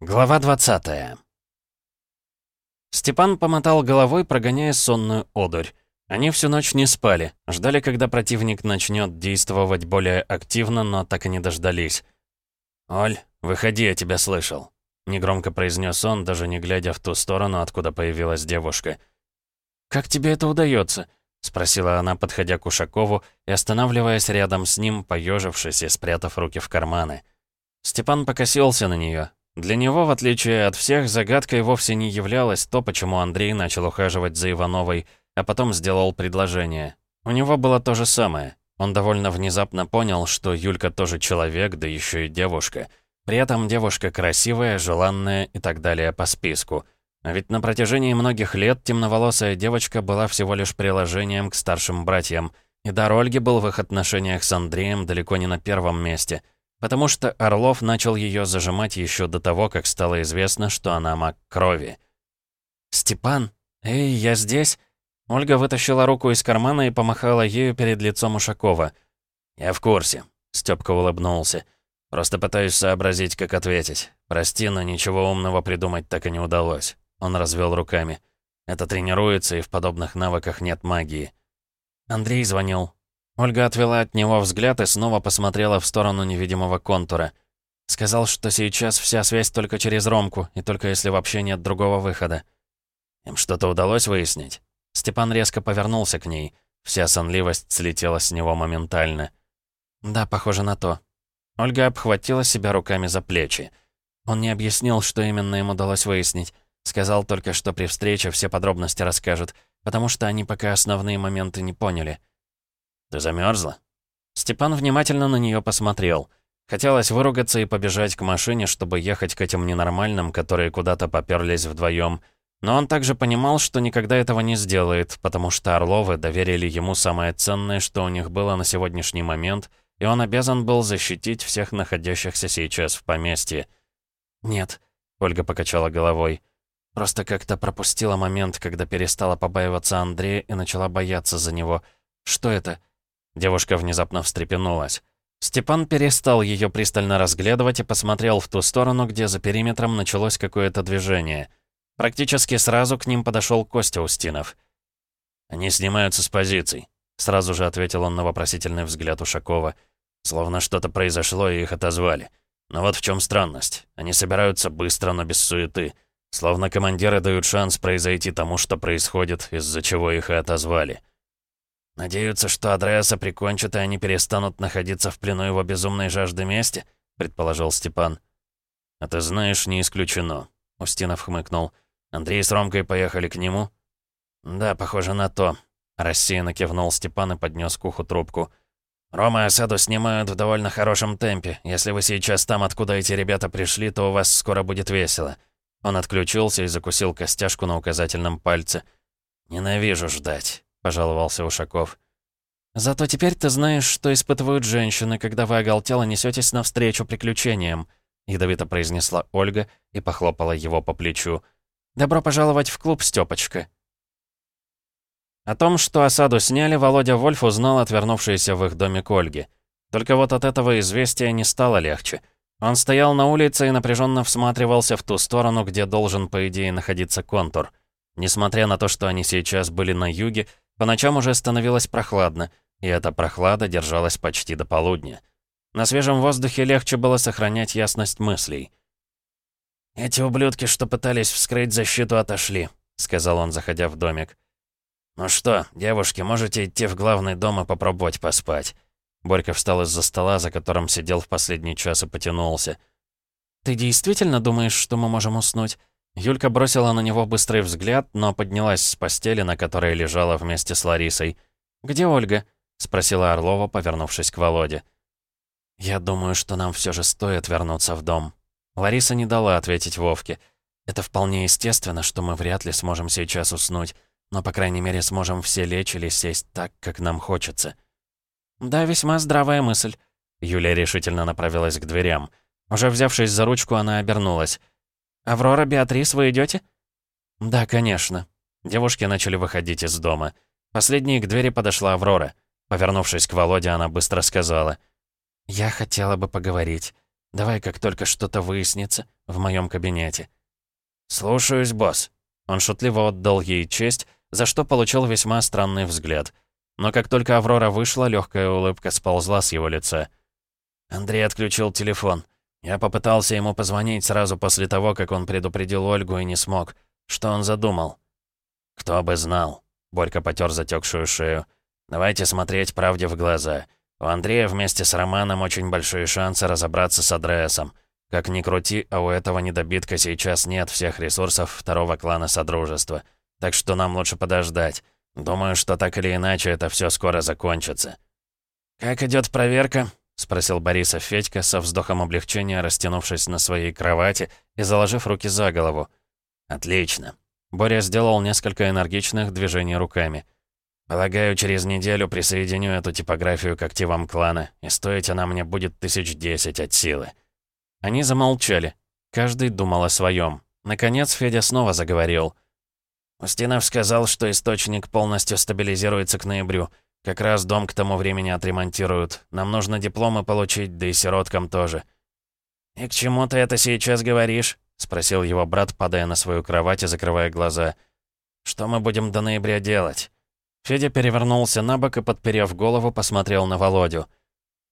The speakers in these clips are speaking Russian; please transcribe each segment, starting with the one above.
Глава 20 Степан помотал головой, прогоняя сонную одурь. Они всю ночь не спали, ждали, когда противник начнет действовать более активно, но так и не дождались. «Оль, выходи, я тебя слышал», — негромко произнес он, даже не глядя в ту сторону, откуда появилась девушка. «Как тебе это удается?» — спросила она, подходя к Ушакову и останавливаясь рядом с ним, поежившись и спрятав руки в карманы. Степан покосился на нее, для него, в отличие от всех, загадкой вовсе не являлось то, почему Андрей начал ухаживать за Ивановой, а потом сделал предложение. У него было то же самое. Он довольно внезапно понял, что Юлька тоже человек, да еще и девушка. При этом девушка красивая, желанная и так далее по списку. А ведь на протяжении многих лет темноволосая девочка была всего лишь приложением к старшим братьям, и дар Ольги был в их отношениях с Андреем далеко не на первом месте — потому что Орлов начал ее зажимать еще до того, как стало известно, что она маг крови. «Степан? Эй, я здесь?» Ольга вытащила руку из кармана и помахала ею перед лицом Ушакова. «Я в курсе», — Стёпка улыбнулся. «Просто пытаюсь сообразить, как ответить. Прости, но ничего умного придумать так и не удалось». Он развел руками. «Это тренируется, и в подобных навыках нет магии». Андрей звонил. Ольга отвела от него взгляд и снова посмотрела в сторону невидимого контура. Сказал, что сейчас вся связь только через Ромку, и только если вообще нет другого выхода. Им что-то удалось выяснить? Степан резко повернулся к ней. Вся сонливость слетела с него моментально. Да, похоже на то. Ольга обхватила себя руками за плечи. Он не объяснил, что именно им удалось выяснить. Сказал только, что при встрече все подробности расскажет, потому что они пока основные моменты не поняли. «Ты замерзла? Степан внимательно на нее посмотрел. Хотелось выругаться и побежать к машине, чтобы ехать к этим ненормальным, которые куда-то поперлись вдвоем. Но он также понимал, что никогда этого не сделает, потому что Орловы доверили ему самое ценное, что у них было на сегодняшний момент, и он обязан был защитить всех находящихся сейчас в поместье. «Нет», — Ольга покачала головой. «Просто как-то пропустила момент, когда перестала побаиваться Андрея и начала бояться за него. Что это?» Девушка внезапно встрепенулась. Степан перестал ее пристально разглядывать и посмотрел в ту сторону, где за периметром началось какое-то движение. Практически сразу к ним подошел Костя Устинов. «Они снимаются с позиций», — сразу же ответил он на вопросительный взгляд Ушакова. «Словно что-то произошло, и их отозвали. Но вот в чем странность. Они собираются быстро, но без суеты. Словно командиры дают шанс произойти тому, что происходит, из-за чего их и отозвали». «Надеются, что Адреаса прикончат, и они перестанут находиться в плену его безумной жажды мести?» — предположил Степан. «А ты знаешь, не исключено», — Устинов хмыкнул. «Андрей с Ромкой поехали к нему?» «Да, похоже на то», — рассеянно кивнул Степан и поднес к уху трубку. «Рома и осаду снимают в довольно хорошем темпе. Если вы сейчас там, откуда эти ребята пришли, то у вас скоро будет весело». Он отключился и закусил костяшку на указательном пальце. «Ненавижу ждать» пожаловался Ушаков. «Зато теперь ты знаешь, что испытывают женщины, когда вы оголтело несетесь навстречу приключениям», ядовито произнесла Ольга и похлопала его по плечу. «Добро пожаловать в клуб, Стёпочка». О том, что осаду сняли, Володя Вольф узнал отвернувшийся в их домик Ольги. Только вот от этого известия не стало легче. Он стоял на улице и напряженно всматривался в ту сторону, где должен, по идее, находиться контур. Несмотря на то, что они сейчас были на юге, по ночам уже становилось прохладно, и эта прохлада держалась почти до полудня. На свежем воздухе легче было сохранять ясность мыслей. «Эти ублюдки, что пытались вскрыть защиту, отошли», — сказал он, заходя в домик. «Ну что, девушки, можете идти в главный дом и попробовать поспать». Борька встал из-за стола, за которым сидел в последний час и потянулся. «Ты действительно думаешь, что мы можем уснуть?» Юлька бросила на него быстрый взгляд, но поднялась с постели, на которой лежала вместе с Ларисой. «Где Ольга?» — спросила Орлова, повернувшись к Володе. «Я думаю, что нам все же стоит вернуться в дом». Лариса не дала ответить Вовке. «Это вполне естественно, что мы вряд ли сможем сейчас уснуть, но, по крайней мере, сможем все лечь или сесть так, как нам хочется». «Да, весьма здравая мысль». Юлия решительно направилась к дверям. Уже взявшись за ручку, она обернулась. «Аврора, Беатрис, вы идете? «Да, конечно». Девушки начали выходить из дома. Последней к двери подошла Аврора. Повернувшись к Володе, она быстро сказала. «Я хотела бы поговорить. Давай, как только что-то выяснится, в моем кабинете». «Слушаюсь, босс». Он шутливо отдал ей честь, за что получил весьма странный взгляд. Но как только Аврора вышла, легкая улыбка сползла с его лица. Андрей отключил телефон. Я попытался ему позвонить сразу после того, как он предупредил Ольгу и не смог. Что он задумал? «Кто бы знал». Борька потер затекшую шею. «Давайте смотреть правде в глаза. У Андрея вместе с Романом очень большие шансы разобраться с Адреасом. Как ни крути, а у этого недобитка сейчас нет всех ресурсов второго клана Содружества. Так что нам лучше подождать. Думаю, что так или иначе это все скоро закончится. «Как идет проверка?» — спросил Бориса Федька со вздохом облегчения, растянувшись на своей кровати и заложив руки за голову. «Отлично». Боря сделал несколько энергичных движений руками. «Полагаю, через неделю присоединю эту типографию к активам клана, и стоить она мне будет тысяч десять от силы». Они замолчали. Каждый думал о своем. Наконец Федя снова заговорил. Устинов сказал, что источник полностью стабилизируется к ноябрю. Как раз дом к тому времени отремонтируют. Нам нужно дипломы получить, да и сироткам тоже. «И к чему ты это сейчас говоришь?» — спросил его брат, падая на свою кровать и закрывая глаза. «Что мы будем до ноября делать?» Федя перевернулся на бок и, подперев голову, посмотрел на Володю.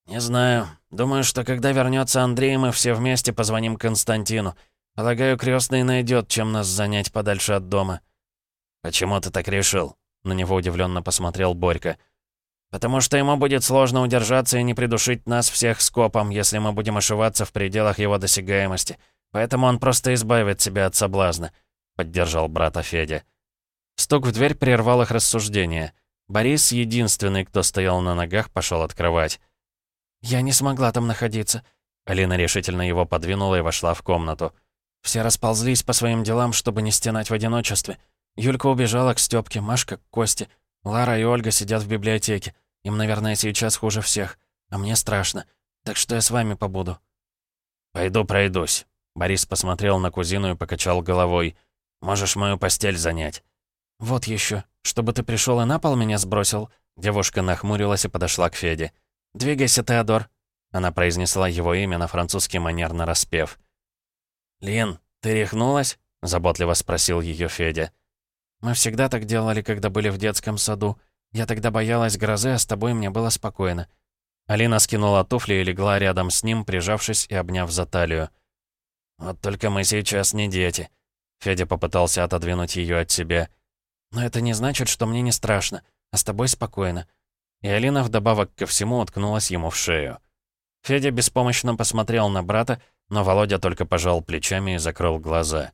«Не знаю. Думаю, что когда вернется Андрей, мы все вместе позвоним Константину. Полагаю, крестный найдет, чем нас занять подальше от дома». «Почему ты так решил?» На него удивленно посмотрел Борька. «Потому что ему будет сложно удержаться и не придушить нас всех скопом, если мы будем ошиваться в пределах его досягаемости. Поэтому он просто избавит себя от соблазна», — поддержал брата Федя. Стук в дверь прервал их рассуждения. Борис, единственный, кто стоял на ногах, пошел открывать. «Я не смогла там находиться». Алина решительно его подвинула и вошла в комнату. Все расползлись по своим делам, чтобы не стенать в одиночестве. Юлька убежала к Стёпке, Машка к Косте. Лара и Ольга сидят в библиотеке. Им, наверное, сейчас хуже всех. А мне страшно. Так что я с вами побуду». «Пойду пройдусь». Борис посмотрел на кузину и покачал головой. «Можешь мою постель занять». «Вот еще, чтобы ты пришел и на пол меня сбросил». Девушка нахмурилась и подошла к Феде. «Двигайся, Теодор». Она произнесла его имя на французский манер на распев. «Лин, ты рехнулась?» — заботливо спросил ее Федя. Мы всегда так делали, когда были в детском саду. Я тогда боялась грозы, а с тобой мне было спокойно». Алина скинула туфли и легла рядом с ним, прижавшись и обняв за талию. «Вот только мы сейчас не дети». Федя попытался отодвинуть ее от себя. «Но это не значит, что мне не страшно, а с тобой спокойно». И Алина вдобавок ко всему уткнулась ему в шею. Федя беспомощно посмотрел на брата, но Володя только пожал плечами и закрыл глаза.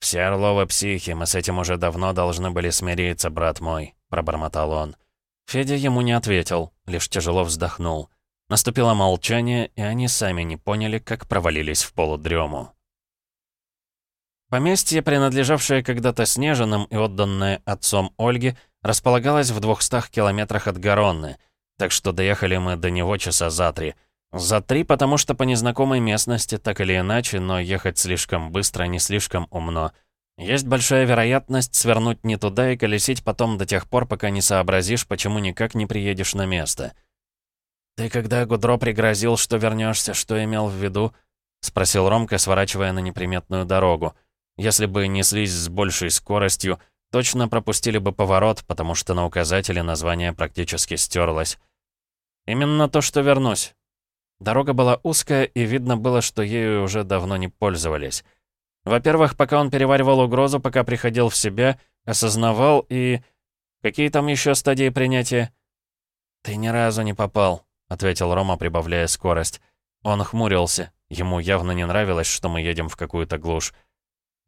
«Все Орловы психи, мы с этим уже давно должны были смириться, брат мой», — пробормотал он. Федя ему не ответил, лишь тяжело вздохнул. Наступило молчание, и они сами не поняли, как провалились в полудрему. Поместье, принадлежавшее когда-то Снежинам и отданное отцом Ольге, располагалось в двухстах километрах от Гаронны, так что доехали мы до него часа за три. За три, потому что по незнакомой местности, так или иначе, но ехать слишком быстро, не слишком умно. Есть большая вероятность свернуть не туда и колесить потом до тех пор, пока не сообразишь, почему никак не приедешь на место. «Ты когда Гудро пригрозил, что вернешься, что имел в виду?» — спросил Ромка, сворачивая на неприметную дорогу. «Если бы неслись с большей скоростью, точно пропустили бы поворот, потому что на указателе название практически стерлось. «Именно то, что вернусь. Дорога была узкая, и видно было, что ею уже давно не пользовались. Во-первых, пока он переваривал угрозу, пока приходил в себя, осознавал и... Какие там еще стадии принятия? «Ты ни разу не попал», — ответил Рома, прибавляя скорость. Он хмурился. Ему явно не нравилось, что мы едем в какую-то глушь.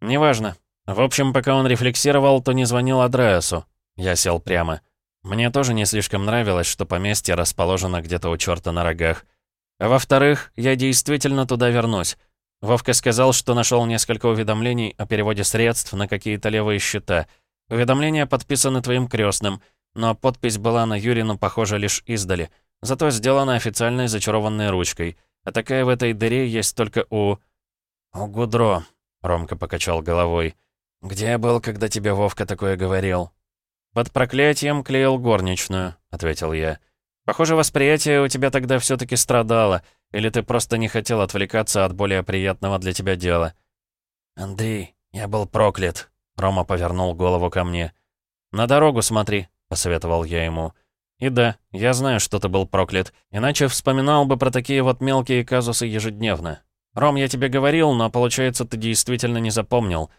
«Неважно. В общем, пока он рефлексировал, то не звонил Адреасу. Я сел прямо. Мне тоже не слишком нравилось, что поместье расположено где-то у черта на рогах. А во-вторых, я действительно туда вернусь. Вовка сказал, что нашел несколько уведомлений о переводе средств на какие-то левые счета. Уведомления подписаны твоим крестным, но подпись была на Юрину, похоже, лишь издали. Зато сделана официальной зачарованной ручкой. А такая в этой дыре есть только у... «У Гудро», — Ромка покачал головой. «Где я был, когда тебе Вовка такое говорил?» «Под проклятием клеил горничную», — ответил. «Я...» Похоже, восприятие у тебя тогда все таки страдало, Или ты просто не хотел отвлекаться от более приятного для тебя дела?» «Андрей, я был проклят», — Рома повернул голову ко мне. «На дорогу смотри», — посоветовал я ему. «И да, я знаю, что ты был проклят, иначе вспоминал бы про такие вот мелкие казусы ежедневно. Ром, я тебе говорил, но, получается, ты действительно не запомнил».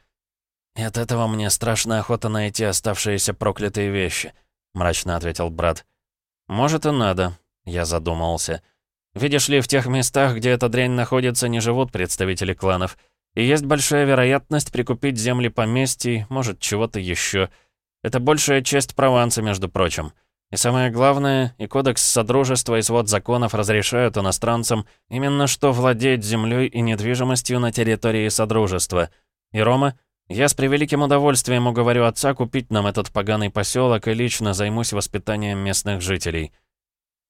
«И от этого мне страшно охота найти оставшиеся проклятые вещи», — мрачно ответил брат. «Может и надо», — я задумался. «Видишь ли, в тех местах, где эта дрянь находится, не живут представители кланов». И есть большая вероятность прикупить земли поместий, может, чего-то еще. Это большая часть Прованса, между прочим. И самое главное, и Кодекс Содружества, и свод законов разрешают иностранцам именно что владеть землей и недвижимостью на территории Содружества. И Рома, я с превеликим удовольствием уговорю отца купить нам этот поганый поселок и лично займусь воспитанием местных жителей.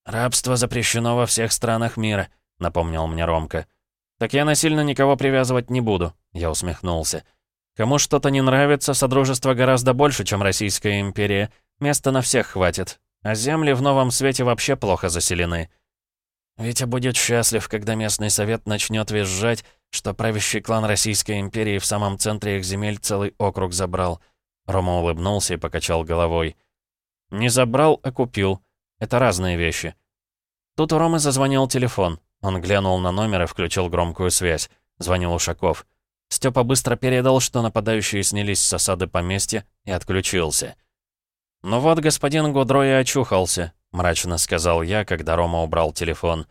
«Рабство запрещено во всех странах мира», — напомнил мне Ромка. «Так я насильно никого привязывать не буду», — я усмехнулся. «Кому что-то не нравится, Содружество гораздо больше, чем Российская империя. Места на всех хватит. А земли в Новом Свете вообще плохо заселены». «Витя будет счастлив, когда местный совет начнет визжать, что правящий клан Российской империи в самом центре их земель целый округ забрал». Рома улыбнулся и покачал головой. «Не забрал, а купил. Это разные вещи». Тут у Ромы зазвонил телефон. Он глянул на номер и включил громкую связь. Звонил Ушаков. Степа быстро передал, что нападающие снялись с осады поместья, и отключился. «Ну вот, господин Гудро и очухался», — мрачно сказал я, когда Рома убрал телефон.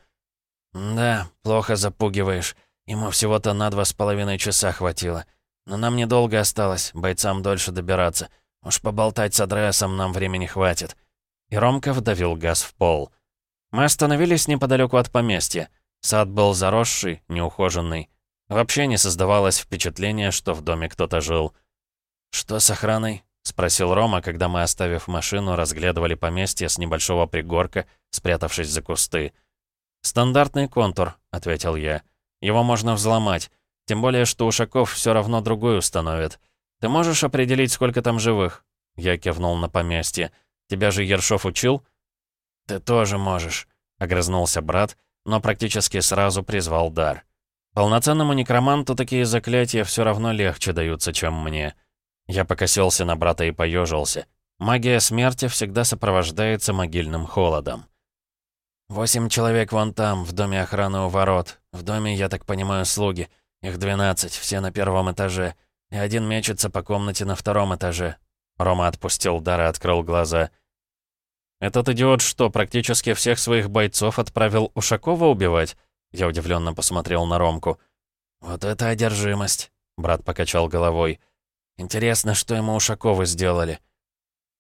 «Да, плохо запугиваешь. Ему всего-то на два с половиной часа хватило. Но нам недолго осталось, бойцам дольше добираться. Уж поболтать с Адреасом нам времени хватит». И Ромка вдавил газ в пол. Мы остановились неподалеку от поместья. Сад был заросший, неухоженный. Вообще не создавалось впечатление, что в доме кто-то жил. «Что с охраной?» — спросил Рома, когда мы, оставив машину, разглядывали поместье с небольшого пригорка, спрятавшись за кусты. «Стандартный контур», — ответил я. «Его можно взломать. Тем более, что Ушаков все равно другой установит. Ты можешь определить, сколько там живых?» Я кивнул на поместье. «Тебя же Ершов учил?» «Ты тоже можешь», — огрызнулся брат, но практически сразу призвал дар. Полноценному некроманту такие заклятия все равно легче даются, чем мне. Я покосился на брата и поежился. Магия смерти всегда сопровождается могильным холодом. «Восемь человек вон там, в доме охраны у ворот. В доме, я так понимаю, слуги. Их двенадцать, все на первом этаже. И один мечется по комнате на втором этаже». Рома отпустил дар и открыл глаза. «Этот идиот что, практически всех своих бойцов отправил Ушакова убивать?» Я удивленно посмотрел на Ромку. «Вот это одержимость!» — брат покачал головой. «Интересно, что ему Ушаковы сделали?»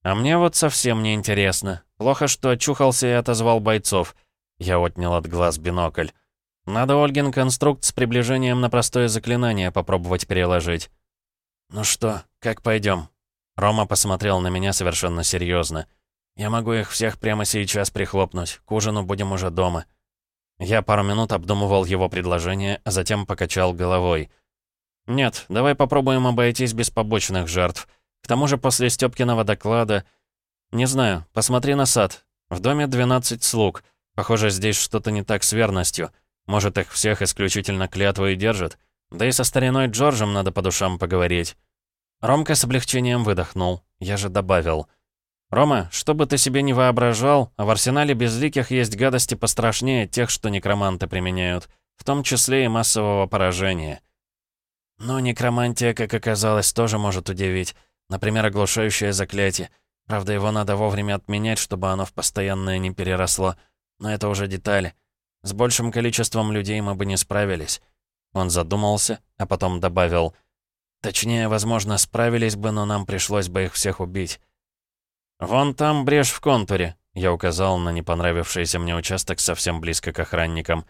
«А мне вот совсем не интересно. Плохо, что очухался и отозвал бойцов». Я отнял от глаз бинокль. «Надо Ольгин конструкт с приближением на простое заклинание попробовать переложить». «Ну что, как пойдем? Рома посмотрел на меня совершенно серьезно. Я могу их всех прямо сейчас прихлопнуть. К ужину будем уже дома». Я пару минут обдумывал его предложение, а затем покачал головой. «Нет, давай попробуем обойтись без побочных жертв. К тому же после Стёпкиного доклада... Не знаю, посмотри на сад. В доме 12 слуг. Похоже, здесь что-то не так с верностью. Может, их всех исключительно клятвы и держат? Да и со стариной Джорджем надо по душам поговорить». Ромка с облегчением выдохнул. Я же добавил — «Рома, что бы ты себе не воображал, в арсенале безликих есть гадости пострашнее тех, что некроманты применяют, в том числе и массового поражения». «Ну, некромантия, как оказалось, тоже может удивить. Например, оглушающее заклятие. Правда, его надо вовремя отменять, чтобы оно в постоянное не переросло. Но это уже детали. С большим количеством людей мы бы не справились». Он задумался, а потом добавил. «Точнее, возможно, справились бы, но нам пришлось бы их всех убить». «Вон там брешь в контуре», — я указал на не понравившийся мне участок совсем близко к охранникам.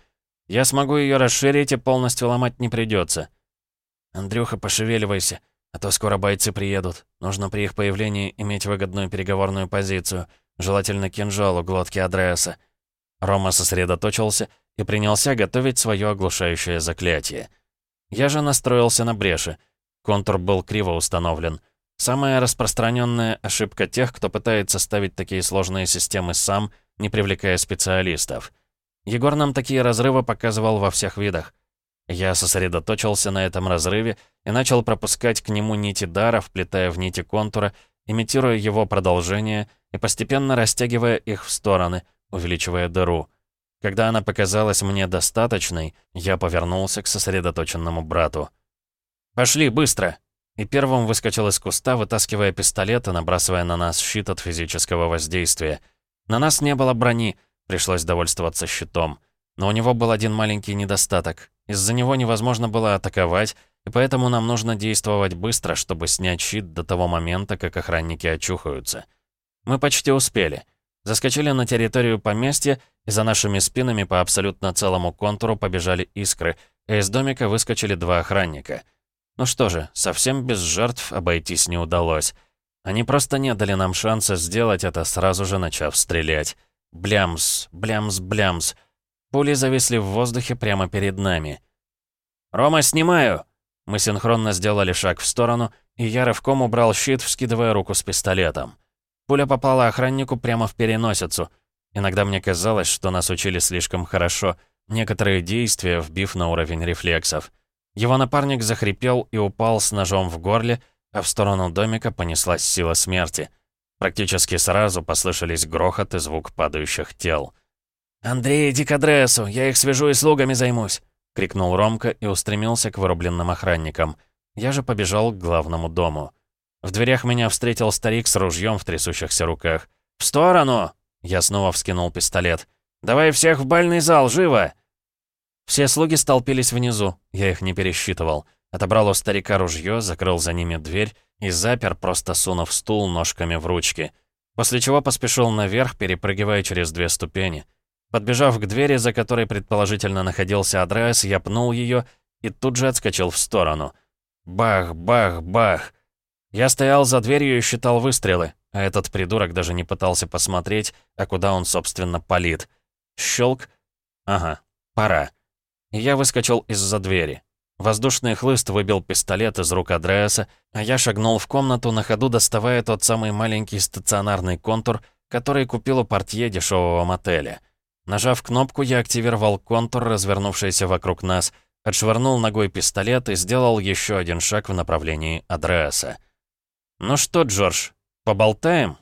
«Я смогу ее расширить и полностью ломать не придется. «Андрюха, пошевеливайся, а то скоро бойцы приедут. Нужно при их появлении иметь выгодную переговорную позицию, желательно кинжал у глотки Адреаса». Рома сосредоточился и принялся готовить свое оглушающее заклятие. Я же настроился на бреши. Контур был криво установлен — Самая распространенная ошибка тех, кто пытается ставить такие сложные системы сам, не привлекая специалистов. Егор нам такие разрывы показывал во всех видах. Я сосредоточился на этом разрыве и начал пропускать к нему нити дара, вплетая в нити контура, имитируя его продолжение и постепенно растягивая их в стороны, увеличивая дыру. Когда она показалась мне достаточной, я повернулся к сосредоточенному брату. «Пошли, быстро!» И первым выскочил из куста, вытаскивая пистолет и набрасывая на нас щит от физического воздействия. На нас не было брони, пришлось довольствоваться щитом. Но у него был один маленький недостаток. Из-за него невозможно было атаковать, и поэтому нам нужно действовать быстро, чтобы снять щит до того момента, как охранники очухаются. Мы почти успели. Заскочили на территорию поместья, и за нашими спинами по абсолютно целому контуру побежали искры, и из домика выскочили два охранника. Ну что же, совсем без жертв обойтись не удалось. Они просто не дали нам шанса сделать это, сразу же начав стрелять. Блямс, блямс, блямс. Пули зависли в воздухе прямо перед нами. «Рома, снимаю!» Мы синхронно сделали шаг в сторону, и я рывком убрал щит, вскидывая руку с пистолетом. Пуля попала охраннику прямо в переносицу. Иногда мне казалось, что нас учили слишком хорошо, некоторые действия вбив на уровень рефлексов. Его напарник захрипел и упал с ножом в горле, а в сторону домика понеслась сила смерти. Практически сразу послышались грохот и звук падающих тел. «Андрей, иди к адресу, я их свяжу и слугами займусь!» — крикнул Ромка и устремился к вырубленным охранникам. Я же побежал к главному дому. В дверях меня встретил старик с ружьем в трясущихся руках. «В сторону!» — я снова вскинул пистолет. «Давай всех в бальный зал, живо!» Все слуги столпились внизу, я их не пересчитывал. Отобрал у старика ружье, закрыл за ними дверь и запер, просто сунув стул ножками в ручки. После чего поспешил наверх, перепрыгивая через две ступени. Подбежав к двери, за которой предположительно находился Адреас, я пнул ее и тут же отскочил в сторону. Бах, бах, бах. Я стоял за дверью и считал выстрелы, а этот придурок даже не пытался посмотреть, а куда он, собственно, палит. Щелк. Ага, пора. Я выскочил из-за двери. Воздушный хлыст выбил пистолет из рук Адреаса, а я шагнул в комнату, на ходу доставая тот самый маленький стационарный контур, который купил у портье дешевого мотеля. Нажав кнопку, я активировал контур, развернувшийся вокруг нас, отшвырнул ногой пистолет и сделал еще один шаг в направлении Адреаса. «Ну что, Джордж, поболтаем?»